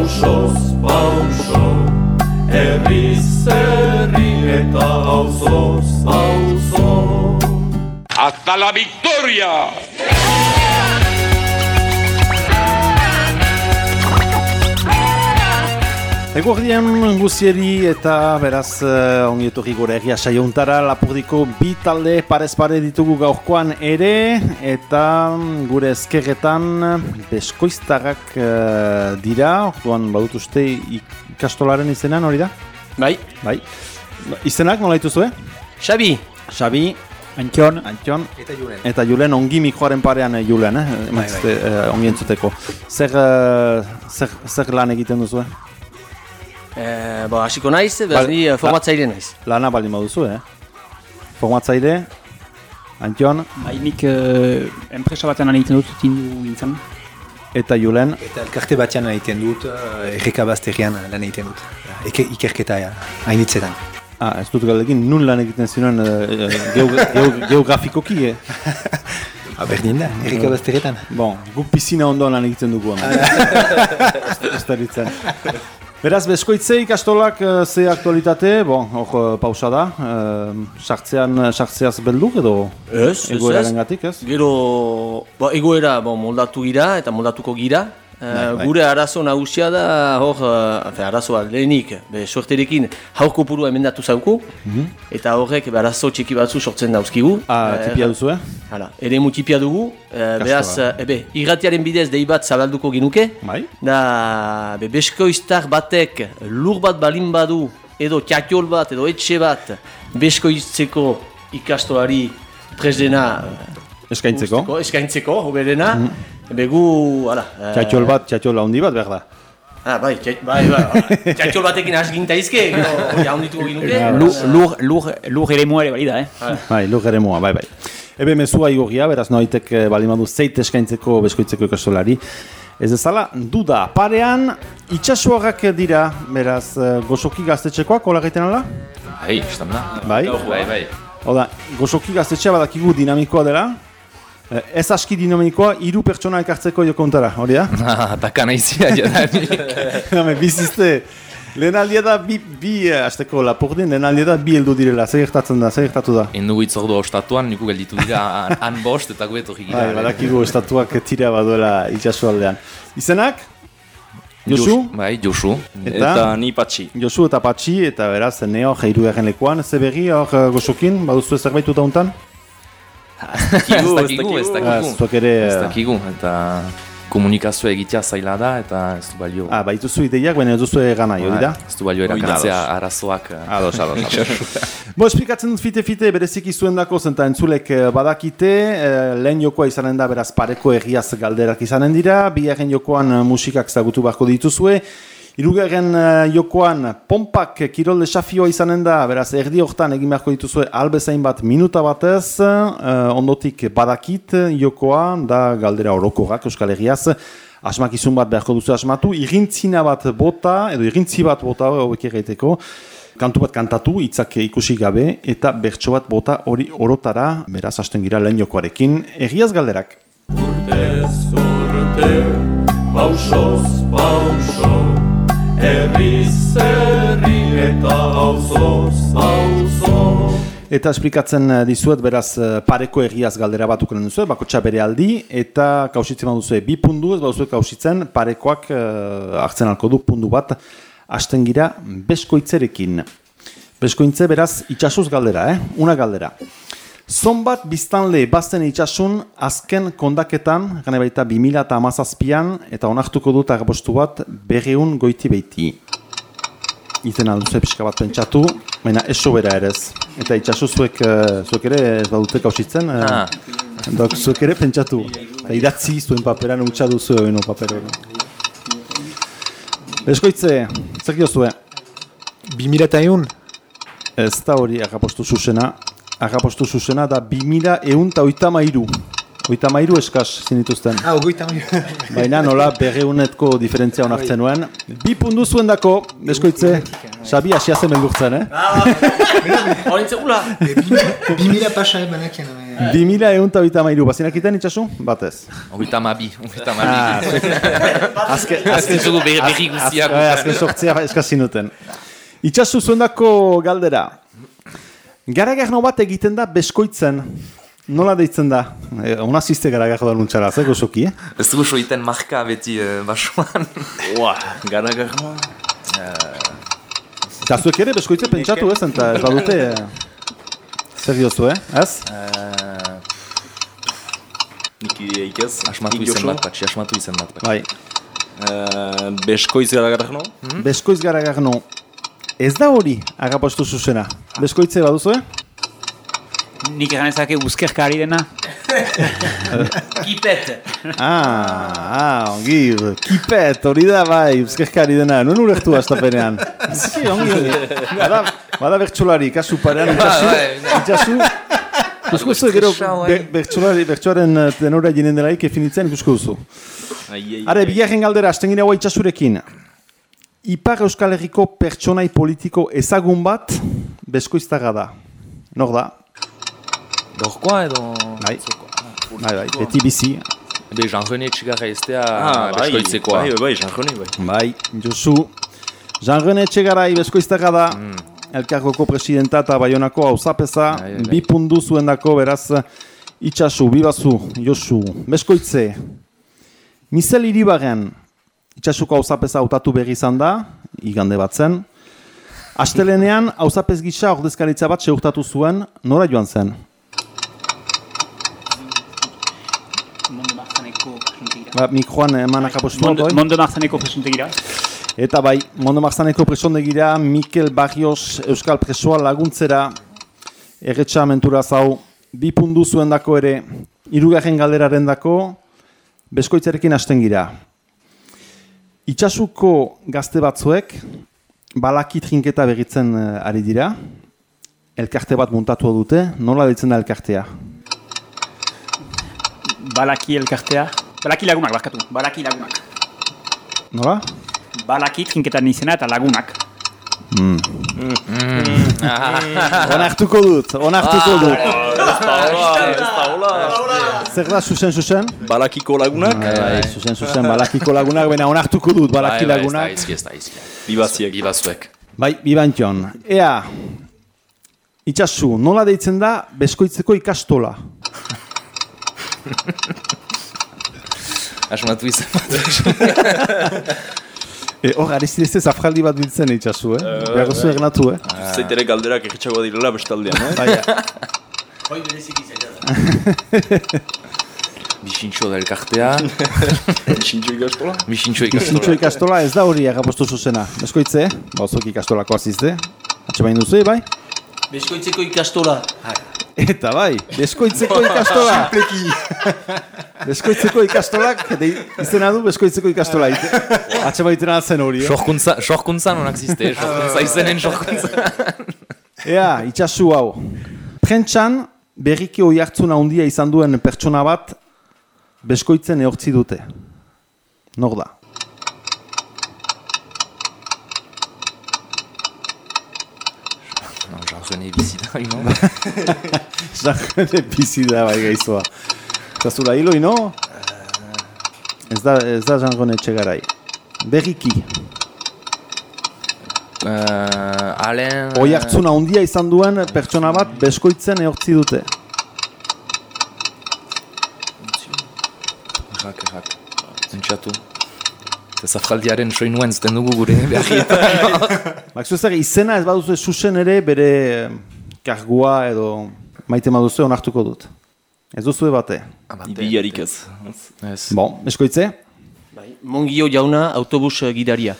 pausoz pauso Herriz herri eta auzoz auzo ¡Hasta la victoria! Eguardian guzieri eta beraz uh, ongi etorri gure egia saiountara Lapurdiko bi talde parez pare ditugu gaurkoan ere eta mm, gure ezkerretan beskoiztarrak uh, dira orduan badut uste ikastolaren izenan hori da? Bai. Bai. Izenak nola dituzue? Xabi. Xabi. Antion. Antion. Eta Julen. Eta Julen ongi mikroaren parean eh, Julen, eh? Bai, bai. Uh, ongi entzuteko. Zer, uh, zer, zer lan egiten duzu, eh? Eh, ba, hasiko naiz, behar Ba- ni eh, formatzaile naiz. Lana baldin baduzu, eh? Formatzaile, Antion, Bai, nik uh, enpresa batean lan egiten dut tindu gintzen. eta Julen. Eta elkarte batean egiten dut, uh, erreka bazterian lan egiten dut. Eke, ikerketa ja, hainitzetan. Ah, ez dut galdekin, nun lan egiten ziren uh, geo, geo, geografikoki, eh? Ha, berdin da, erreka bazterietan. Bon, guk pizina ondoan lan egiten dugu hemen. Ez da ditzen. Beraz, beskoitze ikastolak uh, ze aktualitate, bon, hor uh, pausa da, uh, sartzean, sartzeaz beldur edo Ez, egoeraren ez. gatik, ez? Gero, ba, egoera bo, moldatu gira eta moldatuko gira. Eh, bai. Gure arazo nagusia da, hor, uh, arazoa lehenik, be, suerterekin haurko purua emendatu zauku, eta horrek be, arazo txiki batzu sortzen dauzkigu. Mhm. Ah, Eh, tipia duzu, eh? Hala, ere mutipia dugu, eh, beraz, eh, ebe, irratiaren bidez dei bat zabalduko ginuke, Bai. da be, beskoiztar batek lur bat balin badu, edo txatiol bat, edo etxe bat, beskoiztzeko ikastolari presdena Eskaintzeko. usteko, eskaintzeko, hoberena, begu, hala... eh, Txatxol bat, txatxol handi bat, behar da. Ah, bai, txat- bai, bai, txatxol batekin hasginta izke, haundituko ginuke. Lur, lur, lur, lur ere muere bali da, eh? Bai, lur ere mua, bai, bai. Ebe mezua igorria, beraz noitek eh, baldin badu zeit eskaintzeko beskoitzeko ikastolari. Ez ezala, duda, parean itxasuagak dira, beraz, eh, gozoki gaztetxekoak, hola egiten ala? Bai, istan da. Bai. Bai, bai. Oda, gozoki gaztetxea badakigu dinamikoa dela, ez aski dinamikoa, hiru pertsona ekartzeko jokontara, hori da? Ataka naizia jodani. Hame, bizizte, lehen aldia da, bi, bi eh, asteko lapurdin, lehen aldia da, bi heldu direla, zer gertatzen da, zer gertatu da? Endugu itzordu ostatuan, niku gelditu dira han, bost eta gueto gira. Bai, badakigu estatuak tira baduela itxasu aldean. Izenak? Josu? Bai, Josu. Eta? ni patxi. Josu eta Patxi, eta beraz, neo jairu garen lekuan. Ze berri hor eh, gozokin, baduzu zerbait dauntan? Ez dakigu, ez dakigu. Ah, zuek ere... Ez dakigu, eta komunikazioa egitea zaila da, eta ez du balio. Ah, baituzu ideiak, baina ez duzu egana, hori da? Ez du balio erakartzea arazoak. eh, Ados, ados, ados. Bo, esplikatzen dut fite-fite bereziki zuen dako zenta entzulek eh, badakite, eh, lehen jokoa izanen da beraz pareko egiaz galderak izanen dira, bigarren jokoan musikak zagutu beharko dituzue, Hirugarren eh, jokoan pompak kirol desafioa izanen da, beraz erdi hortan egin beharko dituzue albezain bat minuta batez, eh, ondotik badakit jokoa da galdera orokorrak Euskal Herriaz, asmakizun bat beharko duzu asmatu, irintzina bat bota, edo irintzi bat bota hauek egiteko, kantu bat kantatu, hitzak ikusi gabe, eta bertso bat bota hori orotara, beraz hasten gira lehen jokoarekin, egiaz galderak. Urtez urte, pausoz pauso, herri eta auzoz auzo. Eta esplikatzen eh, dizuet, beraz, eh, pareko egiaz galdera bat ukenen duzu, bakotxa bere aldi, eta kausitzen baduzu bi pundu, ez baduzu kausitzen, parekoak eh, hartzen alko du pundu bat, hasten gira beskoitzerekin. Beskoitze, beraz, itxasuz galdera, eh? Una galdera. Zonbat biztanle bazten itxasun azken kondaketan, gane baita 2000 eta amazazpian, eta onartuko dut agapostu bat berreun goiti beiti. Izen alduze pixka bat pentsatu, baina ez sobera ere ez. Eta itxasu zuek, eh, zuek ere ez badute kausitzen, eh, Ah. dok zuek ere pentsatu. Eta idatzi zuen paperan utxa duzu egin paper hori. Beskoitze, zer diozue? 2001, Ez da hori agapostu zuzena. Agapostu zuzena da 2000 eun eta oita mairu. Oita mairu eskaz zinituzten. ah, ogoita Baina nola berreunetko diferentzia onartzen nuen. Bi pundu zuen dako, beskoitze. Xabi asia zen beldurtzen, eh? Horintze, ula! Bi mila pasa emanakien. eh. 2000 egun eta bita mairu, bazinak iten itxasu? Batez. Ogita mabi, ogita Ah, mabi. azken, zugu berri guztiak. az- azken sortzea eskazin duten. Itxasu zuendako galdera. Garagarno bat egiten da beskoitzen. Nola deitzen da? E, ona zizte garagarno da luntxara, ze gozoki, eh? Ez dugu soiten marka beti uh, basuan. Ua, gara gara. Eta zuek ere beskoitze pentsatu ez, eta ez badute... eh, Zer diozu, eh? Ez? Nik ideik ez. Asmatu izen bat patxi, asmatu izen bat. Bai. Eh, Beskoiz gara gara no? Beskoitz garagarno. Ez da hori agapostu zuzena. Beskoitze baduzu, eh? Nik egan ezake uzkerka ari dena. Kipet! Ah, ah, ongi, kipet, hori da bai, uzkezkari dena, nuen urektu astapenean. Ziki, ongi, ongi. Bada, bada bertxolari, kasu parean, itxasu, itxasu. Ikusko zu, gero, be, bertxolari, bertxoaren eh, tenora jinen delaik efinitzen ikusko duzu. Are, bigarren galdera, hasten gira hau itxasurekin. Ipar Euskal Herriko pertsonai politiko ezagun bat, beskoiztaga da. Nor da? Gorkoa edo... Bai, bai, bai, beti bizi. Ebe, Jean-René Txigarra eztea Ah, bai, beskoitzekoa. bai, bai, bai, Jean-René, bai. Bai, Josu. Jean-René Etxegarai beskoiztaga da, elkargoko presidenta eta baionako hauzapeza, Bai, bai, bai. bi pundu zuendako beraz itxasu, bibazu, Josu, beskoitze. Mizel iribarren, itxasuko hauzapeza hautatu berri izan da, igande batzen. Astelenean, hauzapez gisa ordezkaritza bat seurtatu zuen, nora joan zen? Ba, mikroan emanak apostu Mondo? Mondo Marzaneko presentegira. Eta bai, Mondo Marzaneko presondegira, Mikel Barrios Euskal Presoa laguntzera erretxa mentura zau, bi pundu zuen dako ere, irugarren galderaren dako, beskoitzarekin hasten gira. Itxasuko gazte batzuek, balaki trinketa berritzen eh, ari dira, elkarte bat muntatu dute, nola deitzen da elkartea? Balaki elkartea. Balaki lagunak, barkatu. Balaki lagunak. Nola? Balaki trinketan izena eta lagunak. Onartuko dut, onartuko dut. Zer da, zuzen, zuzen? Balakiko lagunak, Bai, zuzen, zuzen, balakiko lagunak, baina onartuko dut balaki Bai, bai, lagunak. Ez da, izki, ez da, izki. bibaziak. Bibazuek. Bai, bibantion. Ea, itxasu, nola deitzen da beskoitzeko ikastola? Asmatu bat. E, hor, ariztirezte zafraldi bat biltzen itxasu, eh? Behar duzu egnatu, eh? Zaitere galderak egitxagoa direla bestaldean, eh? Baina, Hoi berezik izaila da. Bixintxo da elkartea. Sintxo ikastola? Bixintxo ikastola. ikastola ez da hori agapostu zuzena. Beskoitze, bauzok ikastolako azizte. Atxe bain duzu, bai? Beskoitzeko ikastola. Eta bai, beskoitzeko ikastola. beskoitzeko ikastolak, dei, izena du beskoitzeko ikastola. Atxe baitena zen hori, eh? Sorkuntza, sorkuntzan onak ziste, sorkuntza izenen sorkuntza. Ea, itxasu hau. Prentxan, berriki hoi hartzuna handia izan duen pertsona bat, beskoitzen eortzi dute. Nor da? No, Jean-René bizita, ino? Zagene bizi da bai gaizua. Eta hilo, ino? Ez da, ez da jangon etxegarai. Berriki, Uh, Alain... hoi hartzuna handia izan duen pertsona bat, beskoitzen eortzi dute. Errak, errak. Zentxatu. Eta zafraldiaren soinuen zuten dugu gure behar Bakzu zer, izena ez baduzu susen ere bere kargua edo maite baduzu onartuko dut. Ez duzu bate. Ibiarik ez. Ez. Bon, beskoitze? Bai, Mongio jauna autobus eh, gidaria.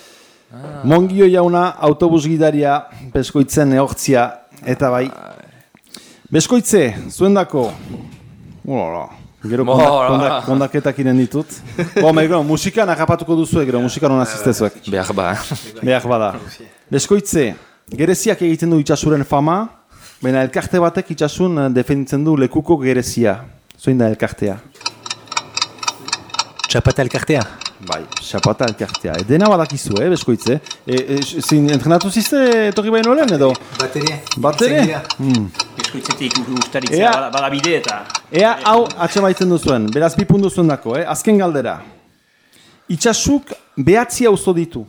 Mongio jauna autobus gidaria beskoitzen eortzia eta bai. Beskoitze, zuen dako. Ulala, gero kondak, Bola. kondak, kondaketak iren ditut. Bo, gero, musikan akapatuko duzu gero, musikan hona ziztezuek. Behar ba. Behar bada. Beskoitze, gereziak egiten du itxasuren fama, baina elkarte batek itxasun eh, defenditzen du lekuko gerezia. Zoin da elkartea. Txapata elkartea. Bai, xapata elkartea. E, dena badakizu, eh, beskoitze. E, e, zin, entrenatu zizte etorri baino lehen, edo? Bateria. Batere? Hmm. Eskoitzetik ustaritzea, Ea. bada, bada bide eta... Ea, hau atxe baitzen duzuen, beraz bi puntu zuen dako, eh? Azken galdera. Itxasuk behatzi auzo ditu.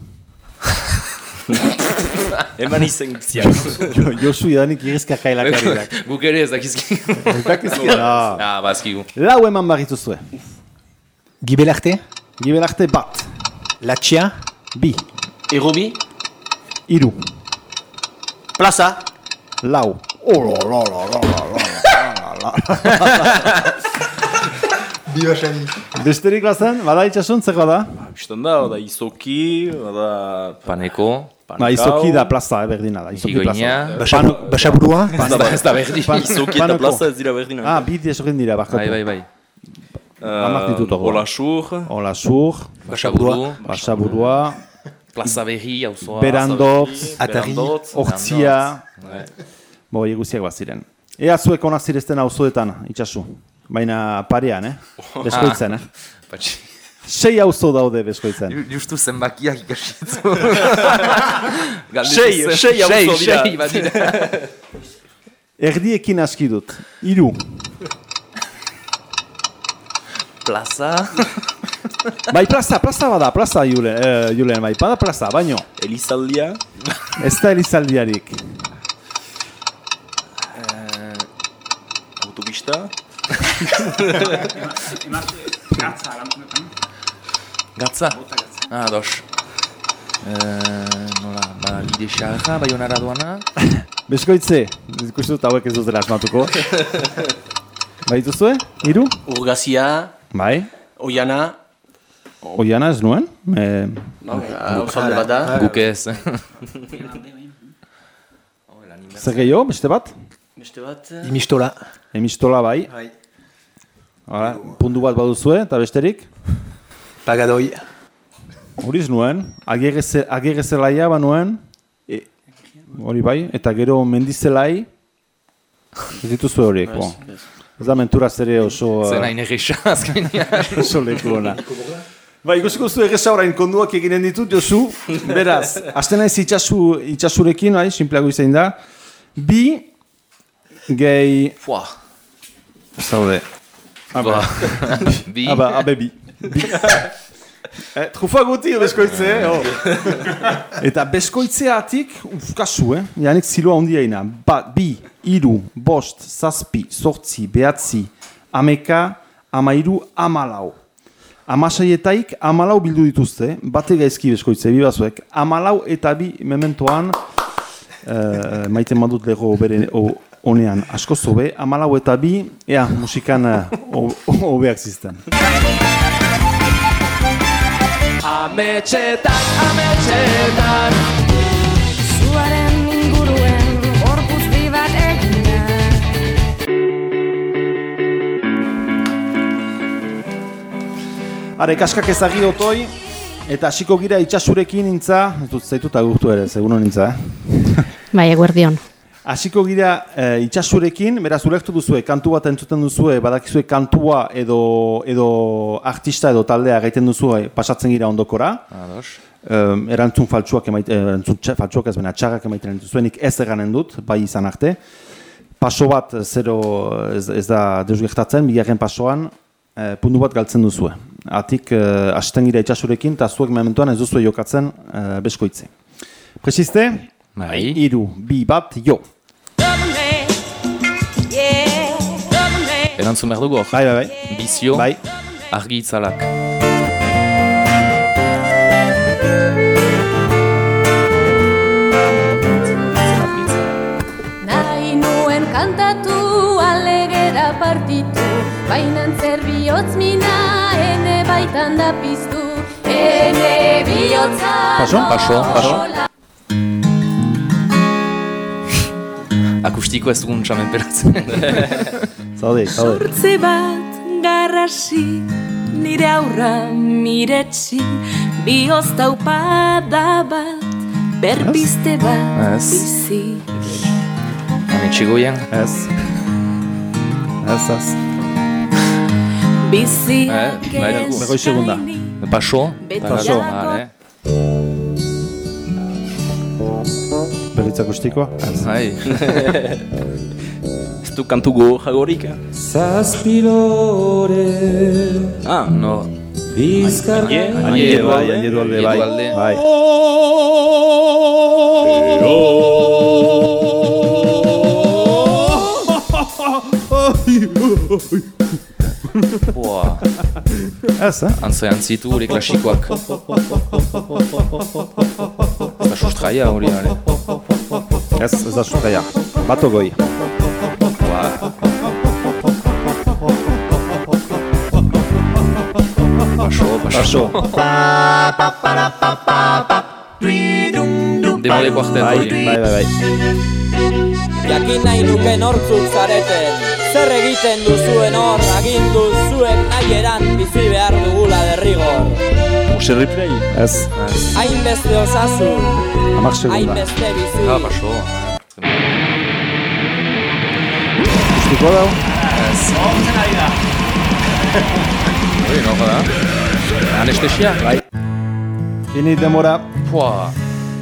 Eman izen guztiak. Jo, Josu idanik irizka jailakariak. Guk ere ez dakizki. Dakizkia, no. Ah, bazkigu. Lau eman barrituzue. Gibelarte, Gibelarte Giben arte bat. Latxia. Bi. Irubi. Iru. Plaza. Lau. Olo, olo, olo, olo, olo, olo, olo, Bio. Besterik bazen, bada itxasun, zer bada? Ba, Bistan da, bada izoki, bada... Paneko. Ba, izoki da plaza, eh, berdina da. Izoki plaza. Basaburua. Ez da berdina. Izoki eta plaza ez dira berdina. Ah, bi dira berdina. Bai, bai, bai. Amak ditut hor. Ola xur, Ola sur, Basaburu, basaburua, plaza berri, auzoa. berandotz, Atari, Hortzia, bo, iguziak baziren. Ea zuek onak zirezten auzoetan, itxasu. Baina parean, eh? Beskoitzen, eh? Patxi. Sei auzo daude beskoitzen. Ju- Justu zenbakiak ikasitzu. Sei, sei auzo bat dira. Erdiekin aski dut. Iru. Plaza. Bai, plaza, plaza bada, plaza, Julen, eh, Julen, bai, bada plaza, baino. Elizaldia, Ez da elizaldiarik. autopista, Gatza, lan- Gatza. Ah, dos. Eh, nola, ba, bide xarra, bai honara doana. Beskoitze, ikustu dut hauek ez dutela asmatuko. bai duzue? Iru? Urgazia, Bai. Oiana, Oiana ez nuen? Eh, Osalde bat da, Guk ez. zer gehiago, beste bat? beste bat, Imistola, Emistola bai. Bai. Hala, puntu bat baduzue, eta besterik? Pagadoi, Horiz nuen, agirrezelaia ba nuen, e, hori bai, eta gero mendizelai, ez dituzue horiek, bo. Ez da menturaz ere oso, Zen eh, hain egisa, azkenean. oso leku ona. Ba, ikusiko zu egesa orain konduak eginen ditut, Josu, beraz, azten naiz itxasu, itxasurekin, bai, simpleago izan da, bi, gehi, Fua. zaude, Ba. Bi. Aba, abe bi. bi. eh, trufa guti beskoitze, eh? Oh. Eta beskoitzeatik, uf, kasu, eh? Janik ziloa handia ina. Ba, bi, iru, bost, zazpi, sortzi, behatzi, ameka, amairu, amalau. Amasaietaik amalau bildu dituzte, bate gaizki beskoitze, bi bazuek. Amalau eta bi mementoan, eh, maiten badut lego bere honean asko zobe, amalau eta bi, ea, musikan eh, ho- hobeak zizten. Ametxetan, ametxetan Zuaren Are, kaskak ezagi otoi, eta hasiko gira itxasurekin nintza, ez dut zaitut agurtu ere, seguno nintza, eh? Bai, eguerdion. Hasiko gira e, itxasurekin, beraz ulertu duzue, kantu bat entzuten duzue, badakizue kantua edo, edo artista edo taldea gaiten duzue, pasatzen gira ondokora. Ados. Um, erantzun faltsuak emaiten, erantzun faltsuak ez bena txarrak emaiten zuenik ez eganen dut, bai izan arte. Paso bat zero ez, ez da deus gertatzen, bigarren pasoan eh, puntu bat galtzen duzue. Atik eh, hasten gira itxasurekin eta zuek mementuan ez duzue jokatzen eh, beskoitze. Presiste? Bai. Iru, bi, bat, jo. Erantzun behar dugu hor. Bai, bai, bai. Bizio, Bai. argi itzalak. Nahi nuen kantatu alegera partitu Bainan zer bihotz mina baitan da piztu Ene bihotza Paso, paso, paso. Akustiko ez dugun txamen peratzen. Zaude, zaude. Bat garrasi, nire aurra miretsi, bihozta upada bat, berpiste bat Ez. bizi. Ametxigoian. Ez. Ez, ez. Bizi eh, bai, Begoi segunda. Paso. Paso. Vale Berritza akustikoa? Hai Ez du kantu go jagorik eh? Zazpilore Ah, no. Bizkarra. Aniedo alde Aniedo alde bai bai. bai. Pero Ez, eh? Antzo antzitu hori klasikoak. Ez da sustraia hori, ale. Ez, ez da sustraia. Bato goi. Hori. bai, bai, bai. Jakin nahi nuke nortzuk zareten Zer egiten duzuen hor Agindu zuek nahi eran Bizi behar dugula derrigor replay. Ez, Hainbeste osasun amak segunda. Hainbeste bizi Ah, paso. Akustikoa dau? Hori, no, da. Anestesia? Bai. Fini demora. Pua.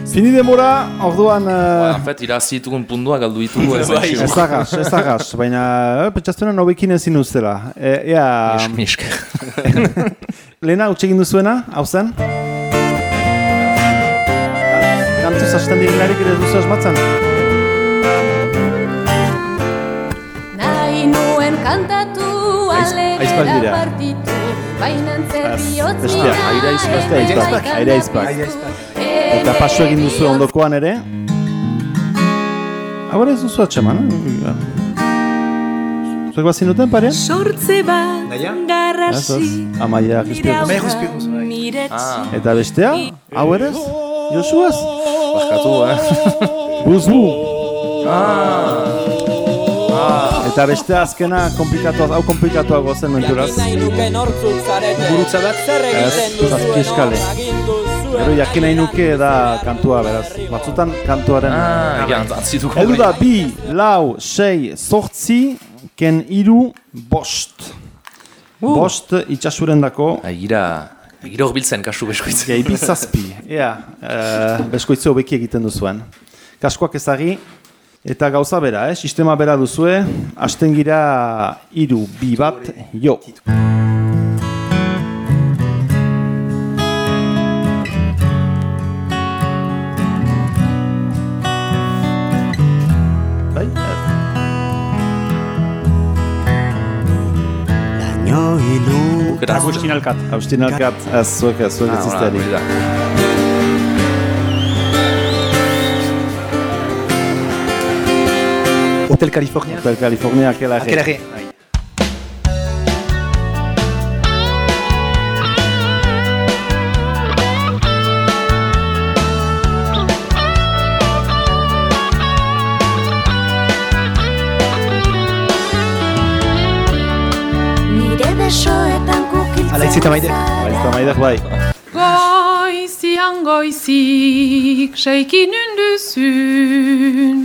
Fini demora, orduan... Ba, Uh, en fait, irazi ditugun pundua galdu ditugu ez da ez agas, ez agas, baina eh, pentsaztuena nobekin ezin uztela. E, ea, Misk. lehena utxe egin duzuena, hau zen? Kantuz hasten direlarik ere duzu asmatzen? Nahi nuen kantatu alegera dira. partitu aire aizpak, ene beste aizpak, baitan aire aizpak. Eta paso egin duzu ondokoan ere. Hau ere ez duzu atxeman, eh? Zuek bazin duten pare? Sortze bat garrasi. Amaia jizpioz. Amaia miretsi Ah, Eta bestea? Hau ere ez? Josu ez? barkatu, eh? Buzbu! Eta bestea azkena komplikatu, hau komplikatuago zen menturaz. Jakin nahi Gurutza bat? Zer egiten Ez, duzuen zazpieskale. hor Agindu zuen Gero jakin nahi nuke da kantua beraz. Batzutan kantuaren... Ah, egia, antzituko. Heldu da bi, lau, sei, zortzi, ken iru, bost. Bost itxasuren dako, Agira, agira horbiltzen kasu beskoitze. gehi bizazpi. Ea, uh, beskoitze hobeki egiten duzuen. Kaskoak ezagi, eta gauza bera, eh? sistema bera duzue, hasten gira iru, bi bat, jo. Agustin Alkat. Agustin Alkat, ez zuek ez, zuek ez Ah, hola, izteari. hori da. Hotel California. Hotel California, aquela Aquela re. Nire besoetan kukiltzen Ala, itzita maide. Baizta maidek bai. Goizian goizik seikin unduzun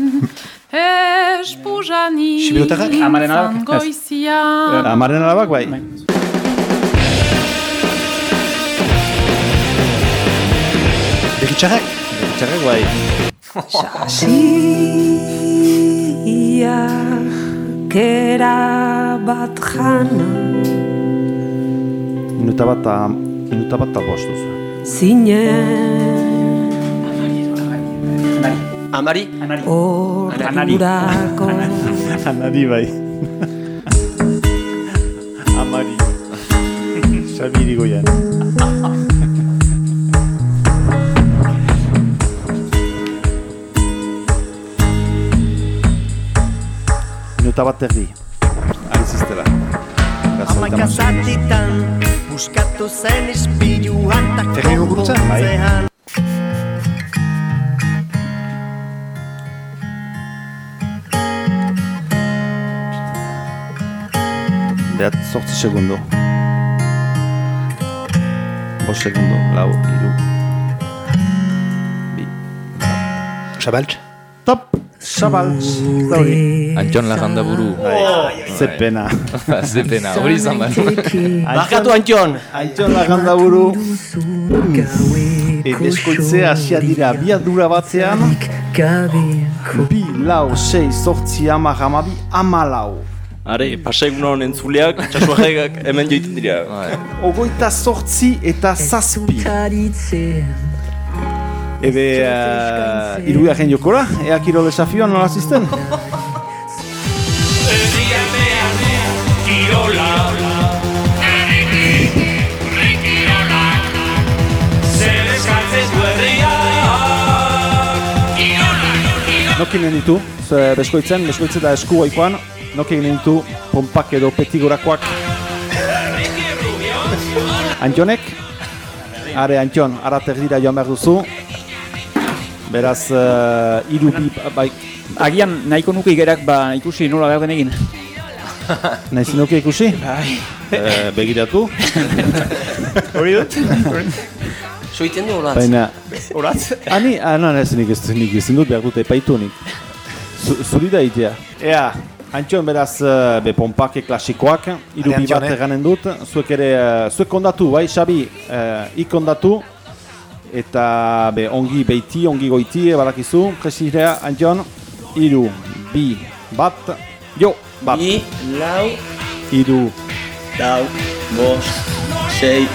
Espuzani Sibirotarrak? Amaren alabak? Goizian Amaren alabak bai. Berritxarrak? Txarrak bai. Ia kera bat jana Minuta bat, minuta bat bost duzu. Zinen Amari? ordurako Anari bai. Amari. Xabiri goian. Minuta bat erdi. Ari ziztela. Amaika zatitan, buskatu zen ispiluan ta Ferrero gurutza? konpontzean. Behat sortzi segundo. Bost segundo. Lau, iru. Bi. Xabaltx? Top! Sabaltz, da hori. Antxon laganda buru. Ze pena. Ze pena, hori izan behar. Barkatu Antxon! Antxon laganda buru. E, beskoitze hasia dira biadura batzean. Bi, lau, sei, sortzi, amar, amabi, amalau. Are, pasegunon entzuleak, txasuajegak hemen joiten dira. Ogoita sortzi eta zazpi. Ebe, uh, irugarren jokora, ea kiro desafioan nola zizten? Nokin ditu, ze beskoitzen, beskoitze da esku goikoan, nokin ditu pompak edo petigorakoak. Antxonek, are Antxon, aratek dira joan behar duzu. Beraz, uh, iru bi, bai, Agian nahiko nuke igerak ba ikusi nola behar egin. nahi zinuke ikusi? Bai. Eh, begiratu. Hori dut? Soiten du horatz. Baina, Horatz? ani, ah, no, ez nik ez nik ezin dut behar dute epaitu nik. Zu- Zuri da itea. Ea, Antxon beraz, eh, be pompake klasikoak, iru Are, bi bat eh? eganen dut, zuek ere, eh, zuek kondatu, bai, Xabi, uh, ik kondatu, eta be ongi beiti, ongi goiti, e, badakizu, presirea, Antxon, iru, bi, bat, jo, bat, Bi, lau, iru, lau, bost, sei,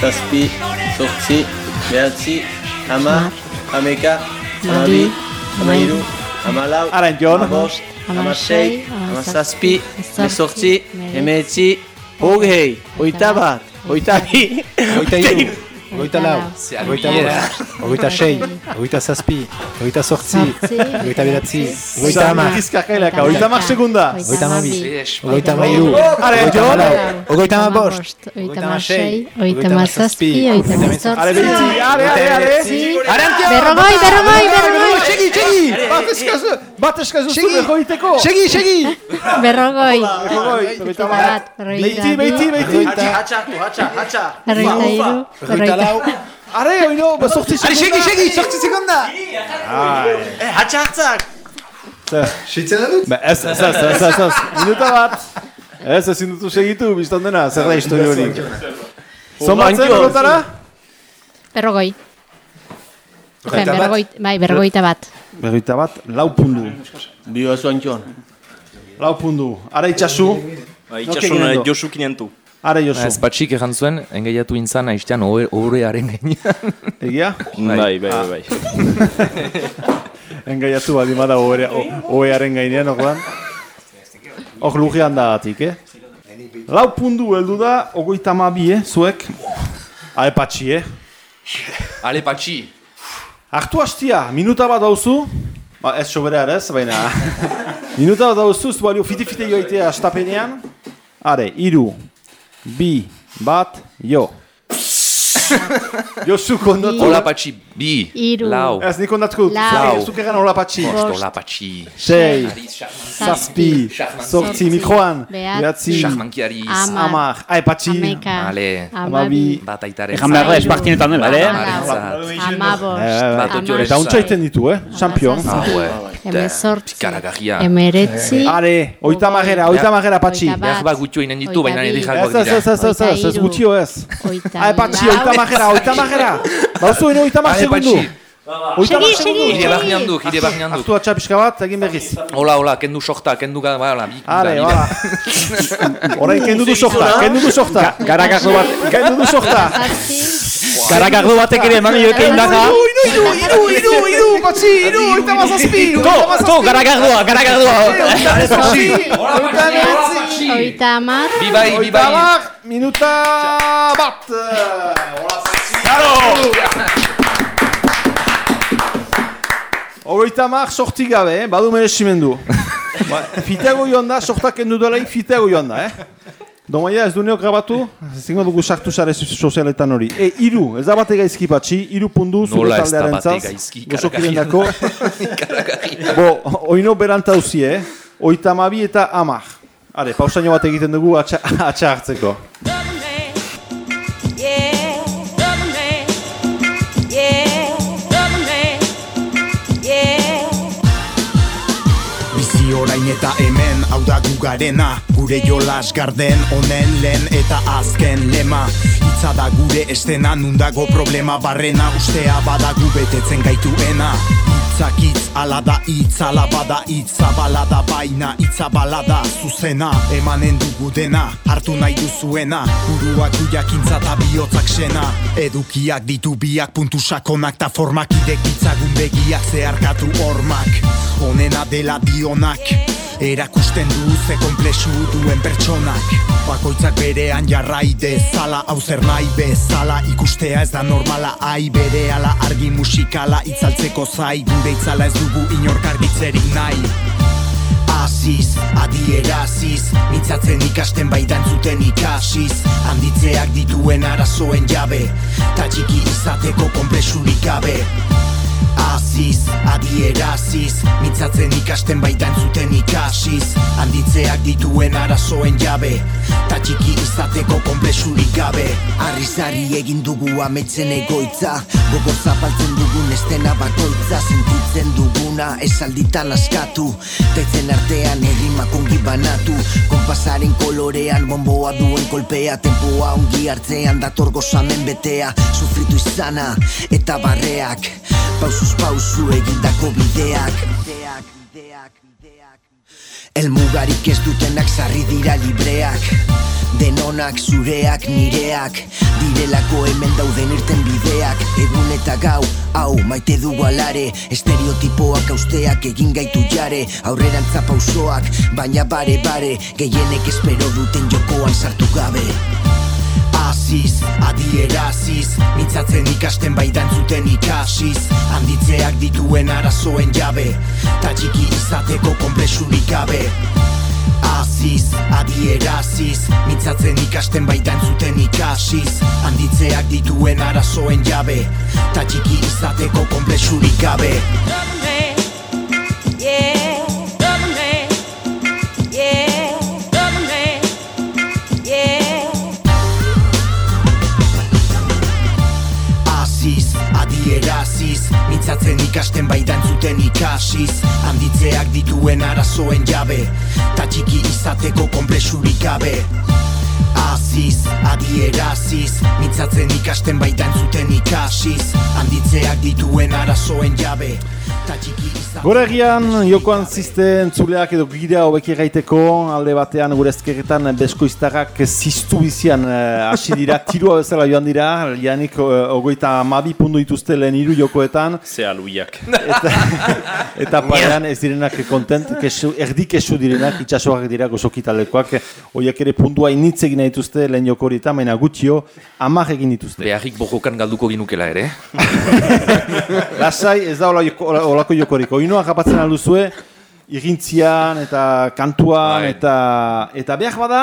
zazpi, zortzi, behatzi, hamar, hameka, hamabi, hamairu, hamalau, Ara, Antxon. hamabost, hamasei, hamazazpi, hemezortzi, hemeretzi, hemeretzi, hogei, hogeita bat, hogeita bi, Ogoita iru, ogoita lau, Zea, ogoita sei, ogoita zazpi, ogoita sortzi, ogoita beratzi, ogoita Zan, hamar, Gizkakailaka, oita mar segunda. Yes, ogoita hamairu, Are, ogoita Antxon. hamalau, ogoita hamabost, oita hamasei, oita hamazazpi, oita Are, hamazortzi, beiti, are, are, are. berrogoi, berrogoi, berrogoi, Segi, segi! Bat eskazu, bat eskazu zu begoiteko! Segi, segi! berrogoi, Berrogoi, berrogeita bat, beiti, bi, beiti! Hatxa, hatxa, hatxa. lau, Are, oino, bezortzi Ari, segi, segi, sortzi sekonda! Eh, hatxa hartzak! Sitzen dut? Ba, ez, ez, ez, ez, ez, ez, minuta bat! Ez, ezin dutu segitu, biztan dena, zer da historio hori. Zonbatzen, Antxon. erotara? berrogoi. Bai, berrogeita bat. Berroita bat, lau pundu. Bio zu Antxon. Lau pundu. Are itxasu, Ba, itxasun. Josu kinentu. Are Josu. Ez patxik egan zuen, engaiatu intzan aiztean horrearen gainean. Egia? Bai, bai, bai. Engaiatu baldin bada ohere- o- ohearen gainean, orduan. Hor lujean da gatik, eh? Lau pundu heldu da, ogoita amabi, eh, zuek. Ae patxi, eh? Ale patxi! Artu hastia, minuta bat dauzu. Ba, ez sobera ez, baina... minuta bat dauzu, zu balio fite-fite joaitea astapenean. Are, iru, bi, bat, jo. Josu kondatu. Hola patxi, bi, Hiru. lau, Ez, nik kondatuko dut. Lau. Zuk egan hola patxi. bost, hola patxi. Sei, Zazpi, sortzi, mikroan. Behatzi, Xahmankiari. Hamar. Amar, ae patxi. Ale. hamabi, Bat aitaren. Ejan behar da espartinetan dela, ere? Amarentzat. hamabost, Eh, Bat otioren Eta untsa iten ditu, eh? Champion. Ah, hue. hemezortzi, Pikaragarria. emeretzi, Are, oita magera, oita magera patxi. Hogeita Behar ba gutxo inen ditu, baina nire Ez, jalgoak ez, ez, dira. ez, ez, ez, ez, gutxio ez. patxi, lau. oita magera, oita magera. Bauzu, eno oita mag Ale segundu. Oita mag Segi, segundu. segi. hile barnean duk, hile barnean duk. Artu atxa pixka bat, egin berriz. Hola, hola, kendu sohta, kendu gara, bala, bi. Are, bala, hala. Orain kendu du sohta, kendu du sohta. Garagardo bat, Kendu du sohta. Zazpi, garagardo batek ere eman dioke indaka. Iru, iru, iru, iru, iru, patxi, iru, oita mazazpi. To, to, garagardoa, garagardoa. Patxi, oita emeretzi. oita hamar, Bi bai, bi Oita mar, minuta bat. Hola, patxi. Ogoita mar sorti gabe, eh? badu merezimendu. ba, fiteago joan da, sortak endu delaik fiteago joan da, eh? Domaia ez du neok grabatu, zingo dugu sartu sare sozialetan hori. E, iru, ez da bate gaizki patxi, iru pundu zure Nola ez da taldearen bate zaz. gaizki, Gozokiren ikaragarria. dako. Bo, oino beranta uzi, eh? Oita mabi eta amar. Are, pausaino bat egiten dugu atxa, atxa hartzeko. Eta hemen hau da gugarena Gure jolas garden honen lehen eta azken lema. Itza da gure estena nundago problema barrena. Ustea badagu betetzen gaituena. Itzakitz ala da hitz ala bada hitz Zabalada baina hitza balada zuzena. Emanen dugu dena hartu nahi duzuena. Buruak du jakintza eta bihotzak sena. Edukiak ditu biak puntu sakonak ta formak. Idek ditzagun begiak zeharkatu hormak. Honena dela dionak Erakusten du ze komplexu duen pertsonak. Bakoitzak berean jarrai dezala Hau zer nahi bezala. Ikustea ez da normala Ai bere ala argi musikala Itzaltzeko zai Gure itzala ez dugu inork argitzerik nahi. Aziz, adieraziz Mintzatzen ikasten bai dantzuten ikasiz. Handitzeak dituen arazoen jabe Ta txiki izateko konplexurik gabe Aziz, adieraziz Mintzatzen ikasten bai dantzuten ikasiz. Handitzeak dituen arazoen jabe Ta txiki izateko konplexurik gabe. Arrizari egin dugu ametzen egoitza Gogo zapaltzen dugun estena bakoitza. Sentitzen duguna esalditan askatu Tetzen artean errimak ongi banatu. Kompasaren kolorean bomboa duen kolpea Tempoa ongi hartzean dator gozamen betea. Sufritu izana eta barreak Pausuz pausu egindako bideak. Elmugarik ez dutenak sarri dira libreak. Denonak, zureak, nireak. Direlako hemen dauden irten bideak. Egun eta gau, hau maite dugu alare. Estereotipoak austeak egin gaitu jare. Aurrerantza pausoak, baina bare bare Gehienek espero duten jokoan sartu Mintzatzen ikasten bai dantzuten ikasiz. Handitzeak dituen arazoen jabe Ta txiki izateko konplexurik gabe. Aziz, adieraziz Mintzatzen ikasten bai dantzuten ikasiz. Handitzeak dituen arazoen jabe Ta txiki izateko konplexurik gabe Mintzatzen ikasten bai dantzuten ikasiz. Handitzeak dituen arazoen jabe Ta txiki izateko konplexurik gabe. Aziz, adieraziz Mintzatzen ikasten bai dantzuten ikasiz. Handitzeak dituen arazoen jabe Ta txiki Gure egian, jokoan zizte entzuleak edo gira hobeki gaiteko, alde batean gure ezkerretan beskoiztarrak ziztu bizian eh, hasi dira, tirua bezala joan dira, janik eh, ogoita mabi pundu dituzte lehen hiru jokoetan, Ze aluiak. eta, eta parean ez direnak kontent, kesu, erdi kesu direnak, itxasoak dira gozoki taldekoak, horiek ere puntua initz egin dituzte lehen joko horietan, baina gutxio, amak egin dituzte. Beharrik bojokan galduko ginukela ere. Lasai, ez da hola joko- hola- holako jokorik. Oinoa japatzen alduzue, irintzian eta kantuan Bai. eta eta behar bada,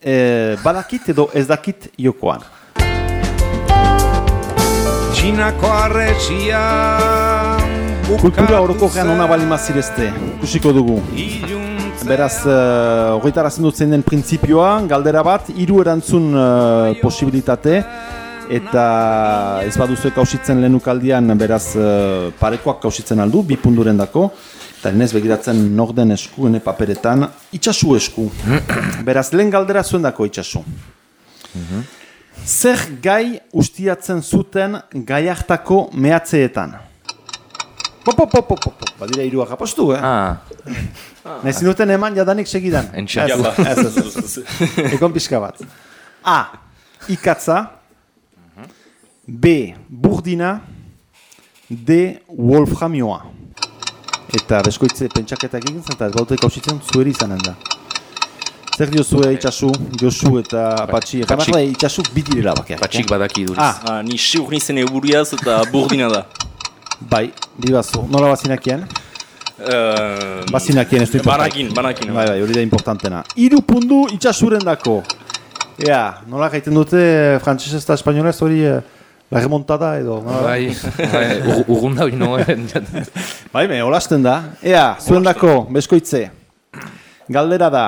eh, badakit edo ez dakit jokoan. Txinako arretxia Kultura orokorrean ona bali mazirezte, ikusiko dugu. Beraz, uh, horretarazen dut zein den printzipioa, galdera bat, hiru erantzun eh, posibilitate, eta ez baduzu kausitzen lehenukaldian, beraz, eh, parekoak kausitzen aldu, bi punduren dako, eta enez begiratzen norden esku, ene paperetan, itxasu esku. beraz, lehen galdera zuen dako itxasu. Zer gai ustiatzen zuten gaiartako mehatzeetan? Pop, pop, pop, pop, pop. Badira hiruak apostu, eh? Ah. Nezin duten eman jadanik segidan. Entxat. Ez, ez, ez. Ekon pixka bat. A. Ikatza. B. Burdina. D. Wolframioa. Eta beskoitze pentsaketak egin zen, eta ez baute kausitzen zueri izanen da. Zer diozue itxasu, Josu eta Patxi. Eta Patxik. bakla itxasuk bitirela bakiak. Patxik badaki iduriz. Ah, Ah, ni siur nizen euriaz eta burdina da. bai, bibazu. Nola bazinakien? Uh, Bazinakien ez du. Banakin, banakin. Bai, bai, hori da importantena. Hiru pundu itxasuren dako. Ea, nola gaiten dute frantzes eta espainolez hori eh, la remontada edo. da? Bai, bai, ur- urrunda hori noen. Bai, me, holasten da. Ea, zuen dako, beskoitze. Galdera da.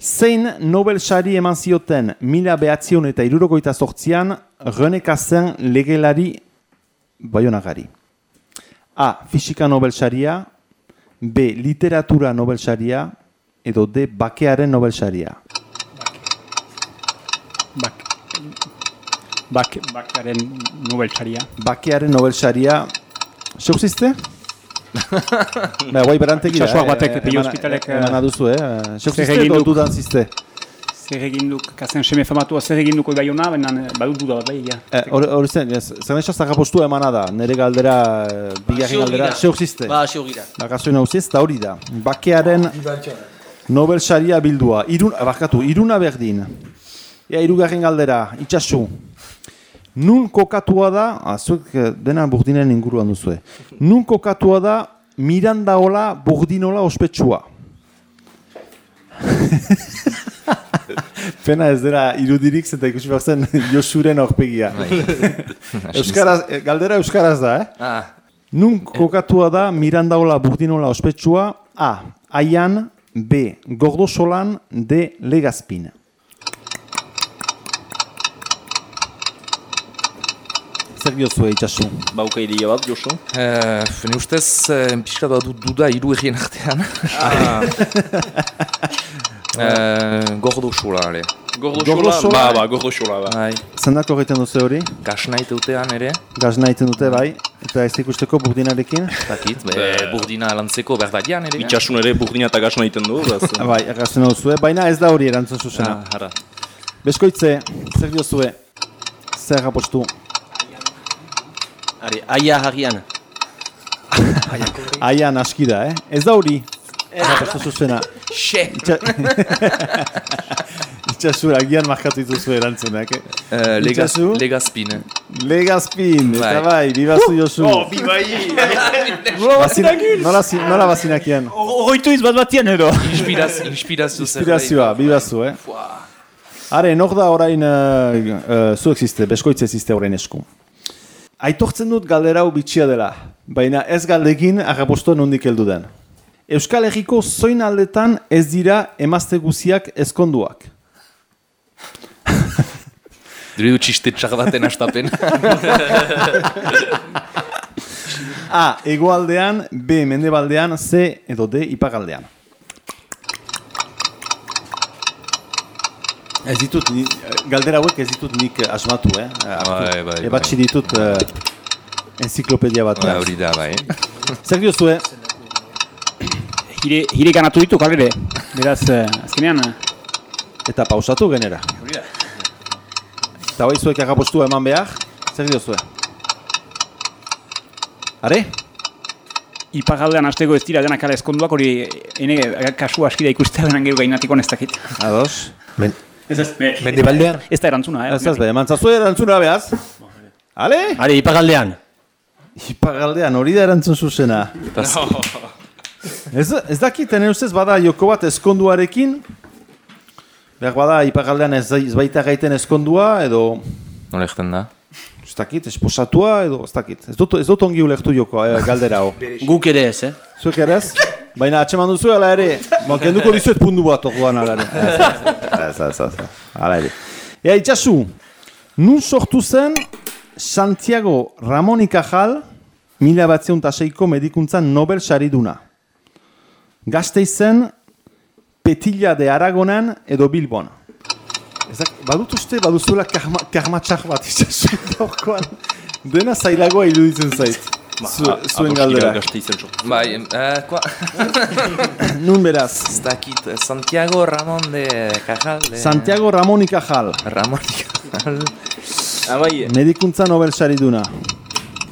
Zein Nobel sari eman zioten mila behatzion eta irurogoita sortzian René Cassin legelari baionagari. A. Fisika Nobel saria. B. Literatura Nobel saria. edo D. Bakearen Nobel saria. Bak, bakaren Nobel saria. Bakearen Nobel saria. Zeuk ziste? ba, guai berantegi da. Itxasuak batek, eh, pilo emana- hospitalek, eh, Emana duzu, eh? Zeuk ziste edo duk? dudan ziste? Zer egin duk, kazen seme famatua zer egin duko bai hona, baina eh, badut duda bat bai, ja. Eh, Hori zen, zer nesa zagapostu emana da, nire galdera, eh, bigarren Ba, galdera, gira. zeuk ziste? Ba, xeo gira. Bakazuen hau eta hori da. Bakearen Nobel saria bildua. Irun, barkatu, iruna berdin. Ea, irugarren galdera, itxasu. Nun kokatua da, ah, zuek eh, dena burdinen inguruan duzue. Nun kokatua da Mirandaola burdinola ospetsua. Pena ez dela irudirik zeta ikusi behar zen Josuren aurpegia. Euskaraz, eh, galdera euskaraz da, eh? Ah. Nun kokatua da Mirandaola burdinola ospetsua A. Aian B. Gordosolan D. Legazpin Zer diozue itxasu? Bauka ideia bat, Josu? Eh, Fene ustez, eh, pixka bat dut duda hiru egien artean. Ah. eh, gordo xula, ale. Gordo xola? Ba, ba, gordo xola, ba. Bai. Zendako egiten duzu hori? Gas nahi teutean ere. Gaz nahiten dute bai, eta ez ikusteko burdinarekin? Dakit, be, burdina lantzeko berdadian ere. Itxasun ere burdina eta gasna egiten du. Bai, errazten duzue, baina ez da hori erantzun zuzena. Ah, hara. Beskoitze, zer diozue? Zer rapostu? Ari, aia harrian. Aian aski da, eh? Ez da hori. Rapostu zuzena. Xe! Itxasu, agian markatu dituzu erantzunak, eh? Eh, legaz, Itxasu? legazpin. Legazpin, eta Bai. bai, bibazu Josu. Oh, bi bai! Bazina, nola, zi- nola bazinakian? Horroitu izbat batian edo. Inspirazio, inspirazio zerbait. Inspirazioa, bibazu, eh? Are, nor da orain, uh, uh, zu existe, beskoitze existe orain esku. Aitortzen dut galdera hau bitxia dela, baina ez galdekin agaposto nondik heldu den. Euskal Herriko zoin aldetan ez dira emazte guziak ezkonduak. Dure du txiste txar baten astapen. A. Egoaldean, B. Mendebaldean, C. edo D. Ipagaldean. Ez ditut, ni, galdera hauek ez ditut nik eh, asmatu, eh? Bai, bai, Ebatzi ditut uh, enziklopedia bat. Bai, hori da, bai. Zer diozue? Hire, hire ganatu ditu kalere. Beraz, eh, azkenean... eh, Eta pausatu genera. Hori da. Eta hoi zuek agapostua eman behar, zer diozue? Are? Ipagaldean hasteko ez dira denak ala eskonduak hori ene kasu aski da ikustea denan gero gainatikon ez dakit. Ados? Men, Ez ez, me, Mendebaldean? Ez da erantzuna, eh? Ez ez, be, eman zazue erantzuna behaz. Ale? Ari, ipagaldean. Ipagaldean, hori da erantzun zuzena. Ez, ez dakit, ene ustez bada joko bat eskonduarekin, behar bada ipagaldean ez, ez baita gaiten eskondua, edo, Nola egiten da? ez dakit, esposatua, edo, ez dakit. Ez dut, ez dut ongi ulektu joko, eh, galdera hau. Guk ere ez, eh? Zuek ere ez? Baina atxeman duzu, ala ere, bon, kenduko dizuet pundu bat orduan, ala ere. Ez, ez, ez, ez, ala ere. Ea, itxasu, nun sortu zen Santiago Ramon y Cajal, mila batzeun seiko medikuntzan Nobel sariduna. Gazteizen, Petilla de Aragonan edo Bilbon. Ezak, badut uste, baduzuela karma, karmatxak bat itxasu. Dena zailagoa iruditzen zait. Zu, zuen galdera. Bai, eh, kua... Nun beraz. Ez dakit, eh, Santiago Ramon de Cajal. De... Santiago Ramon y Cajal. Ramon de Cajal. Abai, Medikuntza Nobel sariduna.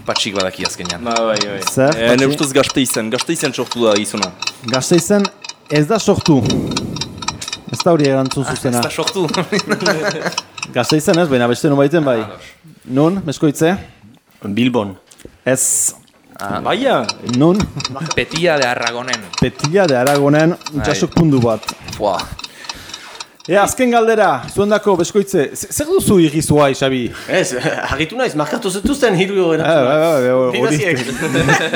Patxik badaki azkenean. ba, bai, bai. Zer, Eh, ne ustez gazte izan, gazte izan sortu da izuna. Gasteizen ez da sortu. Ez da hori erantzun zuzena. Ez da sortu. Gasteizen ez, baina beste baiten bai. Nun, meskoitze? Bilbon. Ez. Ah, Baia! Nun, Petia de Arragonen. Petilla de Aragonen itxasok pundu bat. Fua. Ea, azken galdera, zuendako beskoitze. Zer duzu irrizua, Xabi? Ez, harritu naiz, markatu zituzten hiru bai, bai, bai, hori. Bibaziek.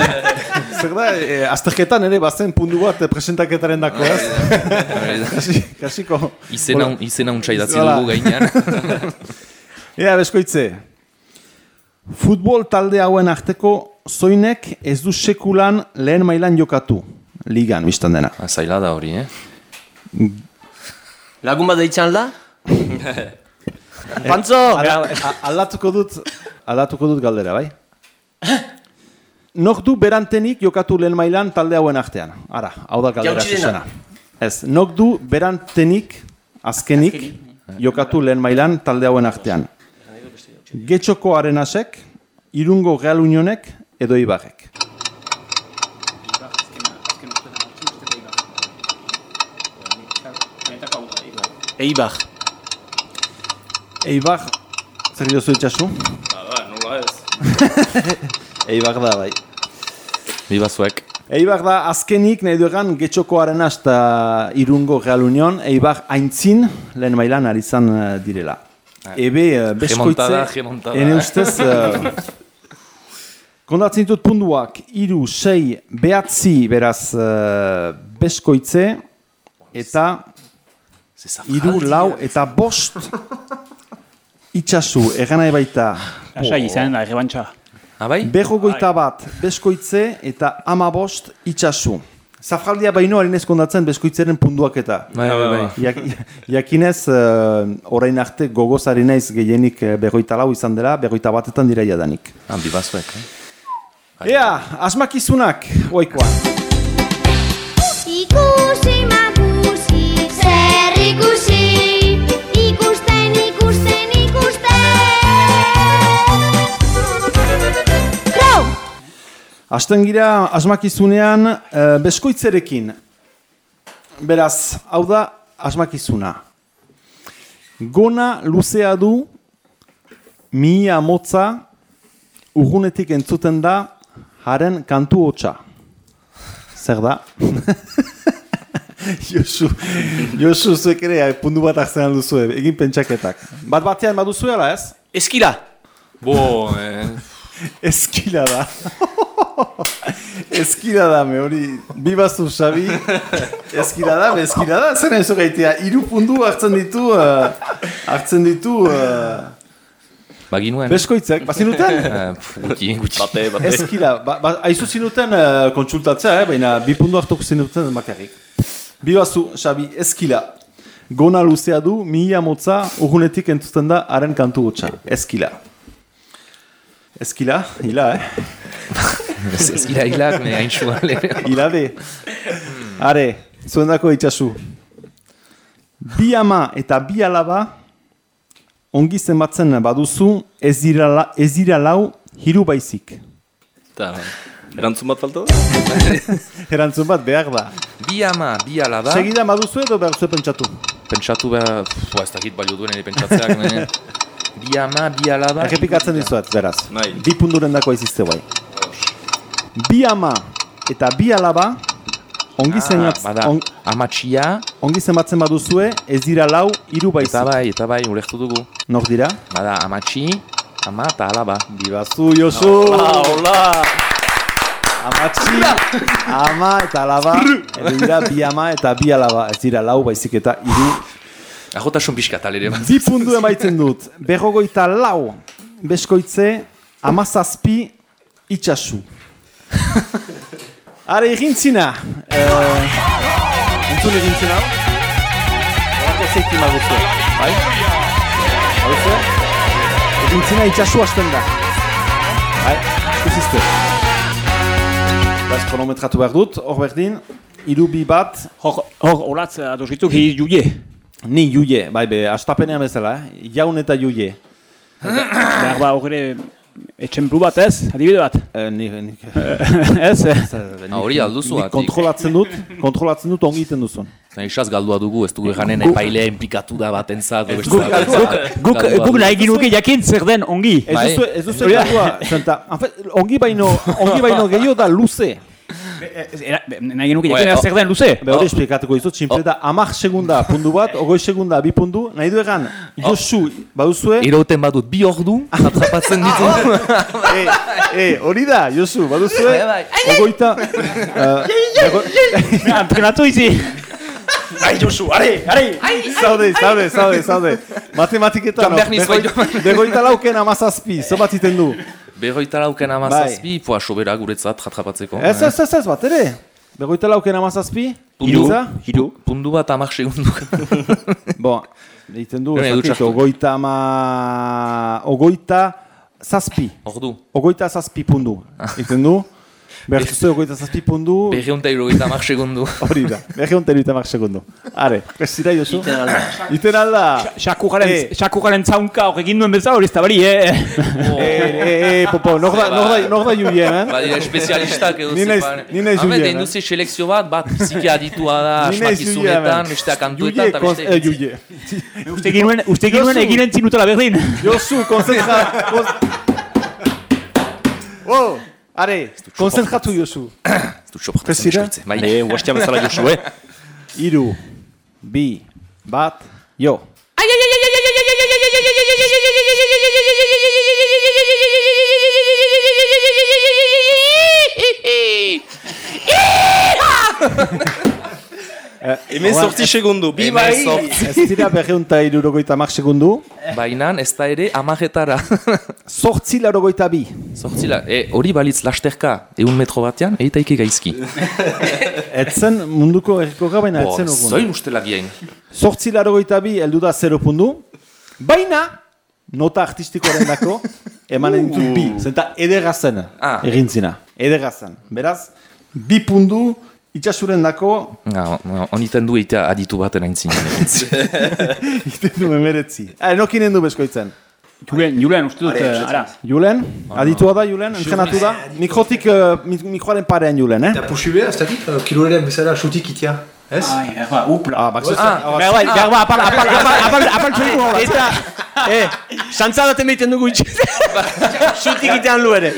Zer da, eh, azterketan ere bazen pundu bat eh, presentaketaren dako, ez? Kasi- Kasiko. Izena, izena untsa idatzi dugu gainean. Ea, beskoitze. Futbol talde hauen arteko zoinek ez du sekulan lehen mailan jokatu. Ligan, biztan dena. Ah, Zaila da hori, eh? Lagun bat deitzen da? Pantzo! Aldatuko dut, aldatuko dut galdera, bai? Nok du berantenik jokatu lehen mailan talde hauen artean? Ara, hau da galdera zuzena. Ez, nok du berantenik, azkenik, jokatu lehen mailan talde hauen artean? Getxoko arenasek, irungo Real Unionek, edo Ibarrek. Eibar. Eibar, zer diozu itxasu? Ba, nola ez. Eibar da, bai. Biba zuek. Eibar da azkenik nahi duegan getxoko arena eta irungo Real Union, Eibar aintzin lehen mailan ari izan eh, direla. Ebe, uh, beskoitze, Remontada, remontada. ene ustez, uh, kondatzen ditut punduak, iru, sei, behatzi, beraz, uh, beskoitze, eta iru, lau, eta bost, itxasu, egan nahi baita. Lasai izan da, errebantxa. Abai? Berrogoita bat beskoitze eta ama bost itxasu. Zafraldia baino harinez kondatzen beskoitzeren punduak eta. Bai, bai, bai. Jak, jakinez, uh, orain arte gogozari naiz gehienik eh, berroita lau izan dela, berroita batetan dira jadanik. Ah, biba zuek, eh? Ea, asmakizunak, oikoa. Ikusi Asten gira asmakizunean eh, beskoitzerekin. Beraz, hau da asmakizuna. Gona luzea du, mihia motza, urgunetik entzuten da, haren kantu hotza. Zer da? Josu, Josu zuek ere, eh, pundu bat hartzen duzu, egin pentsaketak. Bat batean baduzu ala ez? Eskila! Bo, eh... Eskila da. Eskila da, me hori, bibazu, Xabi. Eskila da, me eskila da, zer nahi gaitea, iru pundu hartzen ditu, uh, hartzen ditu, uh, Baginuen. beskoitzek, bazinuten? Eh, pf, Gutxi, gutxi. Bate, bate. Eskila, ba, ba, aizu zinuten uh, kontsultatzea, eh, baina bi pundu hartuko zinuten makarrik. Bibazu, Xabi, eskila. Gona luzea du, mihia motza, urgunetik entzuten da, haren kantu hotza. Eskila. Eskila, hila, eh? Ez ez gira hilak, me hain xua Hila be. Are, zuendako itxasu. Bi ama eta bi alaba, ongi zenbatzen baduzu, ez dira, la, ez dira lau, hiru baizik. Ta, erantzun bat falta da? Erantzun bat behar da. Bi ama, bi alaba. Segida baduzu edo behar zuen pentsatu? Pentsatu behar, pf, ez dakit balio duen ere pentsatzeak. Bi ama, bi alaba. Errepikatzen dizuet, beraz. Bai. Bi punduren dako izizte bai. Bi ama eta bi alaba, ongi Ah, zenbatz, bada, on, amatxia, ongi zenbatzen baduzue, ez dira lau, hiru baizik. eta bai, eta bai, ulektu dugu. Nor dira? Bada, amatxi, ama eta alaba. Bibazu, Josu! Hola, hola! Amatxi, ama eta alaba, edo dira bi ama eta bi alaba, ez dira lau baizik eta hiru. Ajotasun pixka talere bat. Bi pundu emaitzen dut, berrogoita lau, beskoitze, amazazpi, itxasu. Are, egintzina. Uh, entzun egintzina. Horako zeiki maguzu. Bai? Baduzu? Egintzina itxasu hasten da. Bai, ikusizte. Baz, kronometratu behar dut, hor berdin, iru bi bat, Hor, hor, olatz, adosituk, hi juie. ni juie, bai be, astapenean bezala, eh? jaun eta juie. Behar ba, hor ere, etxemplu bat ez, adibide bat. Eh, nik, nik, ez, eh? Ah, hori alduzu, nik kontrolatzen dut, kontrolatzen dut ongi egiten duzun. Isaz galdua dugu, ez dugu eganen Guk- epailea implikatu da batentzat. edo Guk, guk, nahi ginuke jakin zer den ongi. Ez duzu, ez duzu ongi baino, ongi baino gehiago da luze. Era, nahi ginuke jakin zer den luze. Be hori esplikatuko dizut, simple da, amak segunda pundu bat, ogoi segunda bi pundu, nahi du egan, Josu, baduzue, Irauten badut bi ordu, atrapatzen ditu. e, e, hori da, Josu, baduzue, Bai, bai. ogoita, Entrenatu izi. Ai, Josu, are, are! Zaude, zaude, zaude, zaude. Matematiketan, begoita lauken amazazpi, zo bat iten du. Berroita lauken amazazpi, poa sobera guretzat jatrapatzeko. Ez, ez, ez, ez, bat ere. Berroita lauken amazazpi? Irutza? hiru. Pundu bat amak segundu. Bon, egiten du, dutxastu. ogoita ama... Ogoita zazpi. Ordu. Ogoita zazpi pundu. Egiten du, bertuzte ogoita zazpi pundu. Berreunta irugaita amak segundu. Hori da, berreunta irugaita amak segundu. Are, prestira Josu? Iten alda. Iten alda. Xakugaren, Eh. xakugaren zaunka hor egin duen bezala hori ez da bari, eh? Eh, eh, eh, popo, nor da, nor da, nor da Julien, eh? Badira espezialistak edo zepan. ni naiz Hemen Julien, eh? duzi selekzio bat, bat biziki aditua da, asmakizunetan, hemen. beste kantuetan, eta beste... eh, Julie. Uste ginuen, uste ginuen eginen zinutela berdin. Josu, konzentra... Kon... Wow, are, konzentratu Josu. Ez dut soportatzen Prestira? eskoitze. Bai. Eh, guastia bezala Josu, eh? Iru, bi, bat, jo. Hemen sortzi segundu, bi bai! sortzi. Ez dira berreunta irurogoita amak segundu. Baina ez da ere amagetara. Sortzi larogoita bi. Zortzila, e, hori balitz lasterka, eun metro batean, eta ike gaizki. Etzen munduko errikoga baina Bo, etzen ogun. Zoin ustela biain. Sortzi larogoita bi heldu da 0 pundu. Baina, nota artistikoaren dako, emanen ditut bi. Zenta edera zen, Ah. egintzina. Edera zen. Beraz, bi pundu itxasuren dako, Ja, honiten du eta aditu baten aintzin. iten du emeretzi. Ah, nokinen du beskoitzen. Julen, Julen, uste dut, eh, ara. Julen, aditua da Julen, entrenatu da. Mikrotik, uh, mik- mikroaren parean Julen, eh? Eta pusibea, ez dakit, uh, kiloleren bezala xutik itia. Ez? Ai, erba, upla. Ah, bakse Ah, behar bai, behar bai, apal, apal, apal, apal, apal, txuliko hola. Eta, eh, xantza bat emaiten dugu itxe. Xutik itean lu ere.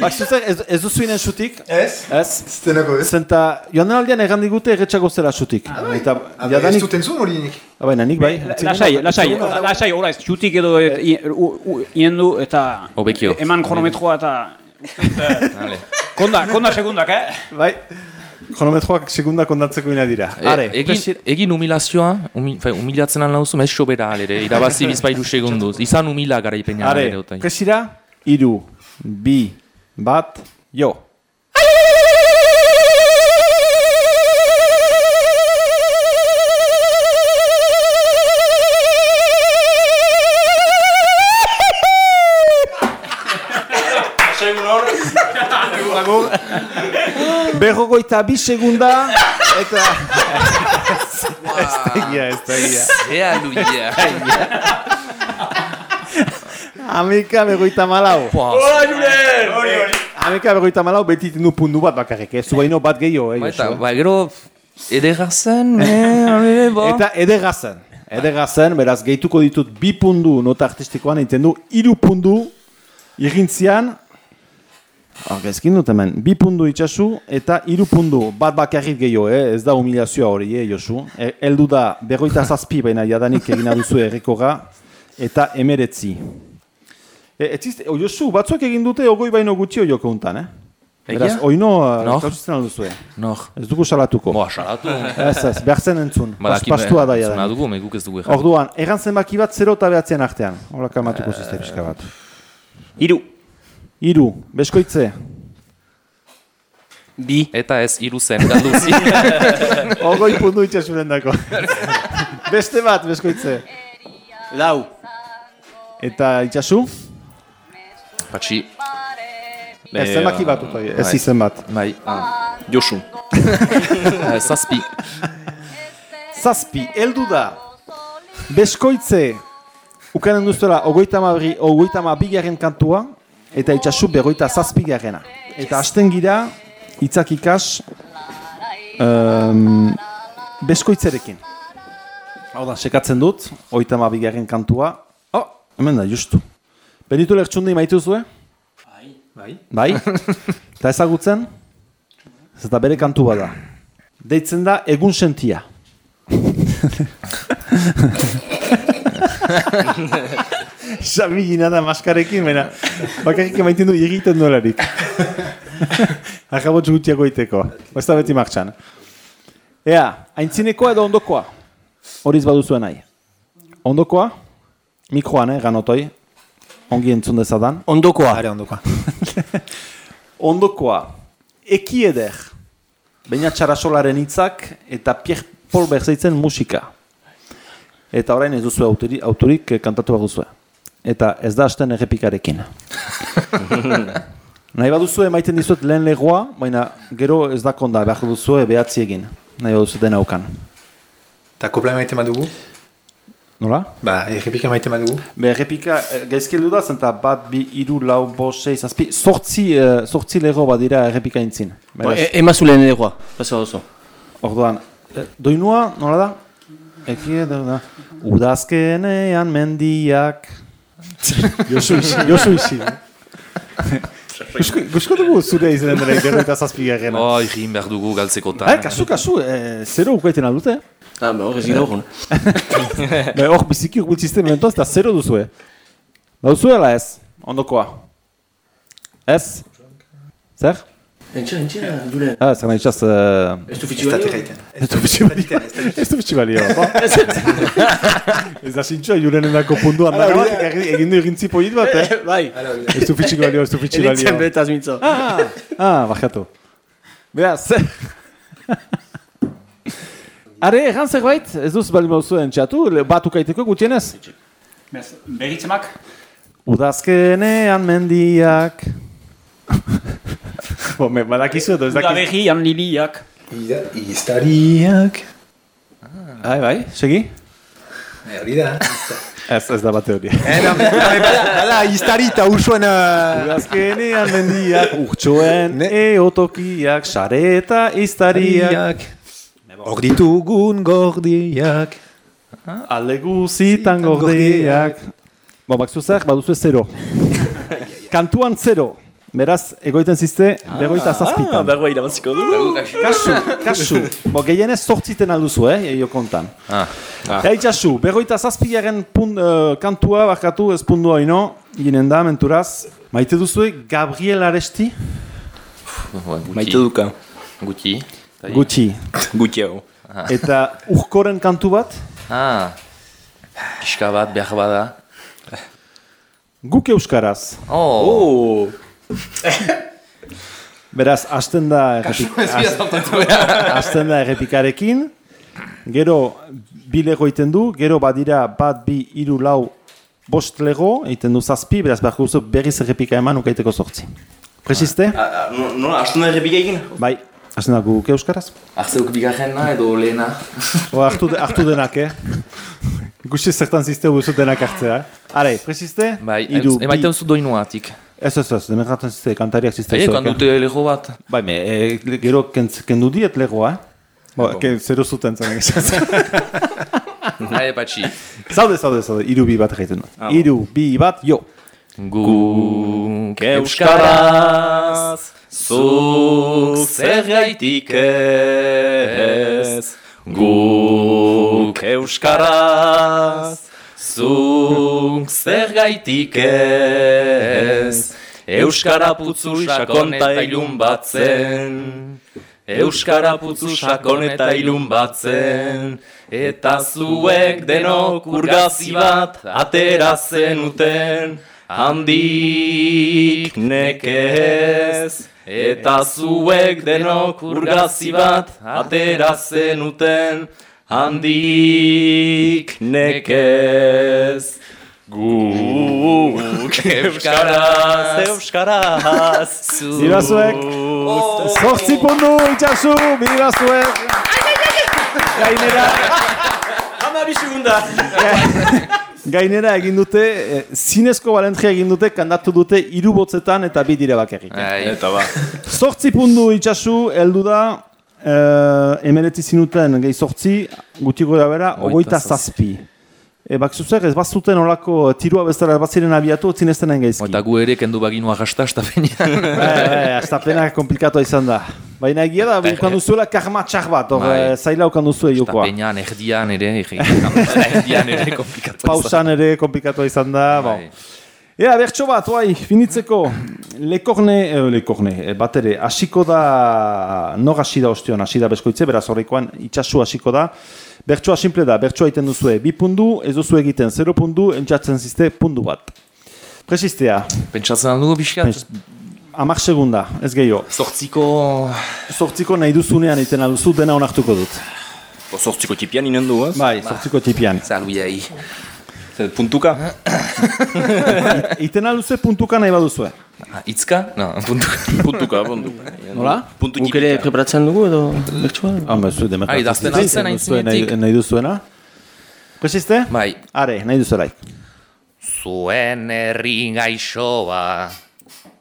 Bakse ez, ez duzu inen xutik? Ez? Ez? Zenako ez? Zenta, joan den aldean egan digute erretxako zela xutik. Eta, Ez jadanik, dut entzun hori nik. Ah, baina nik bai. Lasai, lasai, lasai, hola ez, txutik edo u- iendu eta Hobekio. eman kronometroa eta... Vale. Konda, konda segundak, eh? Bai. Kronometroak segunda kondatzeko ina dira. Are, E, egin, egin humilazioa, humi, fe, humilatzen lan lauzu, mez sobera alere, irabazi bizpairu segunduz. Izan humila garaipena Are, alere. otai. presira, iru, bi, bat, jo. Segun hor. Berrogoita bi segunda, eta... ez da egia, ez da egia. Ea luia. Amika berroita malau. Hola, Julen! Hori, hori. Amika berroita malau, beti itendu pundu bat bakarrik, ez? Zubaino bat gehiago, eh, Baita, Josu, eh? ba, gero, edera zen. Eta edera zen. Edera zen, beraz, gehituko ditut bi pundu nota artistikoan, egiten du, iru pundu irintzian, Gezkin dut hemen, bi pundu itxasu eta hiru pundu bat bakarrik gehiago, eh? ez da humilazioa hori, eh, Josu. E, eldu da, berroita zazpi, baina jadanik egina duzu errekorra, eta emeretzi. E, etziste, o, Josu, batzuek egin dute ogoi baino gutxi joko untan, eh? Beraz, oino, alduzu, eh? Nor? Ez dugu salatuko. Boa, salatu. Ez, ez, behar zen entzun. Pas, Badaki, pastua da jadanik. dugu, me guk ez dugu erran. Orduan, erran zenbaki bat 0 eta behatzean artean. Hola kalmatuko zizte pixka bat. Iru. Iru, beskoitze. Bi. Eta ez iru zen, galduzi. Ogoi pundu itxasuren dako. Beste bat, beskoitze. Lau. Eta itxasu? Patxi. Ez zenbaki bat utoi, ez Bai. izen bat. Bai. Josu. Eh, Zazpi. Zazpi, heldu da. Beskoitze. Ukanen duztela, ogoita mabri, ogoita mabigarren kantua, eta itxasu berroita zazpigarrena. Eta hasten gira, hitzak ikas, um, beskoitzerekin. Hau da, sekatzen dut, oita mabigarren kantua. Oh, hemen da, justu. Benitu lertxundi maitu zue? Bai. Bai? Eta ezagutzen? Ez eta bere kantu bada. Deitzen da egun sentia. Xabi gina da maskarekin, baina bakarrik emaiten du egiten duelarik. Akabotx gutiago iteko. Ez da beti martxan. Ea, aintzinekoa edo ondokoa? Horiz baduzuen nahi. Ondokoa? Mikroan, eh, ganotoi. Ongi entzun dezadan. Ondokoa. Are ondokoa. Ondokoa. Eki eder. Baina txarasolaren hitzak eta Pierre Paul Berzeitzen musika. Eta orain ez duzu autori, autorik eh, kantatu behar duzue. Eta ez da hasten errepikarekin. Nahi baduzue maiten dizuet lehen legoa, baina gero ez da konda, behar duzue behatzi egin. Nahi baduzu dena aukan. Eta kopla maite madugu? Nola? Ba, errepika maite madugu? Be, errepika, eh, gaizkeldu da, zenta bat, bi, iru, lau, bo, sei, zazpi, sortzi, eh, sortzi lego badira errepika intzin. Bo, e- emazu lehen egoa, pasa oso. Orduan, eh, doinua, nola da? Eki, da, da. Udazkenean mendiak. Josu isi, Josu isi. Gusko- dugu zure izanen dira gero eta zazpi garrena. Oh, egin behar dugu galtzekotan. Eh, kasu, kasu, eh, zero ukaiten aldute. Ah, ba, hor ez gira hor. Be, hor, biziki gultzizten momentuaz, eta zero duzue. Baduzuela ez, ondokoa. Ez? Zer? Entxa, entxa, dure. Ah, zer nahi txaz... Uh... Ez du fitxi balio? Ez du fitxi balio. Ez du fitxi balio. Ez da sintxoa jurenenako punduan. Hala, Hala, hori da. egin du egintzi polit bat, eh? Bai. Ez du fitxi balio, ez du fitxi balio. Elitzen betaz mintzo. Ah, ah, bajatu. Beraz, Are, egan zerbait, ez duz bali mauzu entxatu, le- bat ukaiteko gutienez? Bez, Berritzemak? Udazkenean mendiak. Bo, me, badakizu edo ez Uda dakizu. berrian liliak. Iztariak. Bai, bai, segi? Hori da. Ez, ez da bate hori. Eh, Hala, iztari eta usuan... Uh... Udazkenean mendiak, urtsoen eotokiak, sare eta iztariak. Hor ditugun gordiak. Alde guzitan gordiak. Bo, bakzu zer, baduzu zero. Kantuan zero. Beraz, egoiten zizte, begoita zazpitan. Ah, berroa irabaziko du. Kasu, kasu. Bo, gehienez sortziten alduzu, eh, eio kontan. Ah. Ah. Eitxasu, berroita zazpigaren pun, uh, kantua, bakatu, ez pundua ino, ginen da, menturaz. Maite duzue, Gabriel Aresti? Maite duka. Guti. Gutxi. Gutxi hau. Eta urkoren kantu bat? Ah. Pixka bat behar bada. Guk euskaraz. Oh. Beraz, hasten da errepik... Kasu, ez bia saltatu behar. hasten da errepikarekin, gero bi lego egiten du, gero badira bat, bi, hiru, lau, bost lego, egiten du zazpi, beraz behar duzu berriz errepika eman ukaiteko sortzi. Presiste? Nola, astu nahi repika egin? Bai, hasten da guk euskaraz. Arzeuk bigarrena edo lehena. O, hartu, de- hartu denak, eh? Ikusi zertan ziste duzu denak hartzea, eh? Are, presiste? Bai, Hiru, bi- emaiten zu doinuatik. Ez, ez, ez, demerraten ziste, kantariak ziste. Bai, zuek, kan dute lego bat. Bai, me, e, gero kentz, kendu diet legoa, eh? Bo, ke, zero zuten zen egizan. Hai, patxi. Zaude, zaude, zaude, iru bi bat egiten. Ah, Iru bi bat, jo. Guk euskaraz, zuk zer gaitik ez. Guk euskaraz, zuk zer gaitik ez. Euskara putzu sakon eta ilun batzen. Euskara putzu sakon eta ilun batzen. Eta zuek denok urgazi bat atera zenuten. Handik nekez. Eta zuek denok urgazi bat atera zenuten. Handik nekez. Guk euskaraz, euskaraz, zu. Bira zuek. Zortzi pundu, itxasu, bira zuek. Gainera, Hama bi segunda. gainera egin dute, eh, zinezko balentria egin dute, kandatu dute hiru botzetan eta bi dire bakarrik. Eta ba. Zortzi pundu itxasu, heldu da, eh, emeletzi zinuten gehi zortzi, guti gora bera, ogoita zazpi. E, bak zuzer, ez bazuten olako tirua bezala bat ziren abiatu, zinezten nahi gaizki. Eta gu ere kendu baginu agasta, estapenean. Bai, bai, astapena komplikatoa izan da. Baina egia da, ukan duzuela karma txar bat, hor, Bai. eh, zaila ukan duzu jokoa. Estapenean, erdian ere, erdian ere komplikatu. Pausan ere komplikatoa izan da, Bai. bon. Ea, bertso bat, bai, finitzeko, lekorne, eh, lekorne, eh, bat ere, hasiko da, nor hasi da ostion, hasi da beskoitze, beraz horrekoan itxasu hasiko da, bertsoa simple da, bertsoa egiten duzue, bi pundu, ez duzu egiten, zero pundu, entzatzen zizte, pundu bat. Presistea. Pentsatzen aldugu pixkat? Amak segunda, ez gehiago. Zortziko... Zortziko nahi duzunean iten alduzu dena onartuko dut. Zortziko tipian inen du, ez? Bai, zortziko tipian. Zaluiai. Zer, puntuka? Iten alduze puntuka nahi baduzue. Ah, Itzka? No, puntuka. puntuka, puntuka. Nola? Puntu Guk ere preparatzen dugu edo bertsuan? Ah, ba, zu Ah, demerkatzen idazten zizik, altzen nahi aintzinetik. duzuena. Presiste? Bai. Are, nahi duzelaik. Zuen herri gaixoa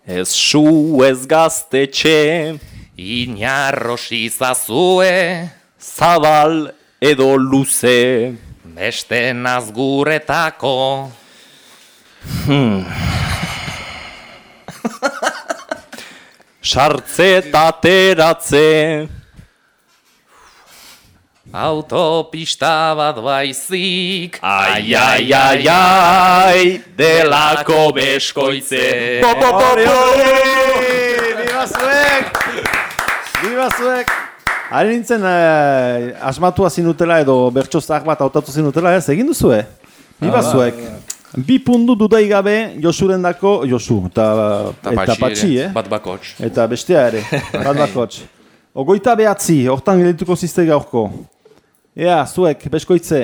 Ez su ez gaztetxe Inarrosi zazue Zabal edo luze Beste nazguretako hmm. Sartze eta ateratze Autopista bat baizik Ai, ai, ai, ai, delako beskoitze Bo, bo, bo, bo! Biba zuek! Biba zuek! Hari nintzen eh, asmatua zinutela edo bertso zahar bat hautatu zinutela, ez egin duzue? Biba zuek! Bi pundu dudai gabe Josuren dako, Josu, eta, eta patxi, eh? Bat bakots Eta bestea ere, bat bakots. Ogoita behatzi, hortan geldituko zizte gaurko. Ea, zuek, beskoitze.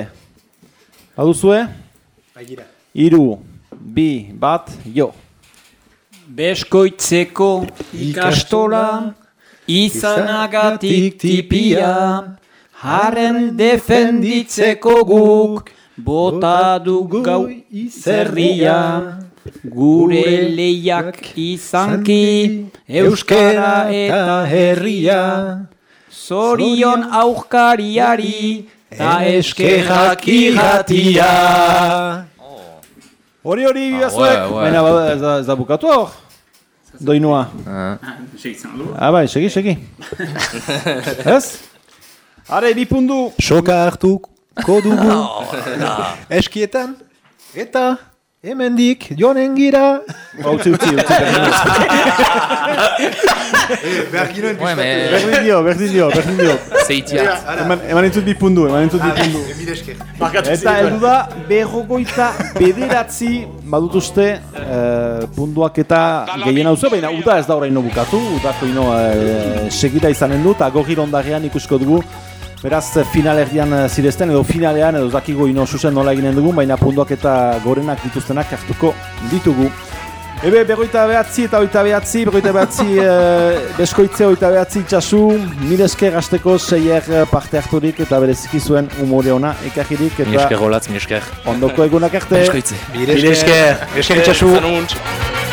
Baduzue? Bagira. Iru, bi, bat, jo. Beskoitzeko ikastola, izanagatik tipia, haren defenditzeko guk, bota du gau izerria. Gure lehiak izanki, euskara eta herria. Zorion aurkariari, ta eskerrak irratia. Hori hori Ah, zuek. ouais, ouais. Baina ba- ez da bukatu hor. Doinua. Ah, bai, segi, segi. ez? Are, bi pundu. Soka hartuko dugu. Eskietan. Eta hemendik joanen gira. Utzi, utzi, utzi. Behar ginoen Ouais, mais- Berdin dio, berdin dio, berdin dio. Zeitiat. Eman, eman ditut bi pundu, eman ditut bi pundu. Esker. Eta heldu da, berrogoita bederatzi badut uste eh, punduak eta gehien hauzu, baina uda ez da oraino bukatu, udako ino eh, segida izanen du, eta gorri ondarean ikusko dugu, beraz eh, final erdian eh, zirezten, edo finalean, edo zakigo ino susen nola eginen dugun, baina punduak eta gorenak dituztenak hartuko ditugu. Ebe, berroita behatzi eta oita behatzi, berroita behatzi e, beskoitze oita behatzi itxasu, mil esker hasteko seier parte harturik eta bereziki zuen umore ona ekarririk Mi eta esker rolatz, mi esker ondoko egunak arte. Beskoitze. Mil esker. Esker itxasu. Zanuntz.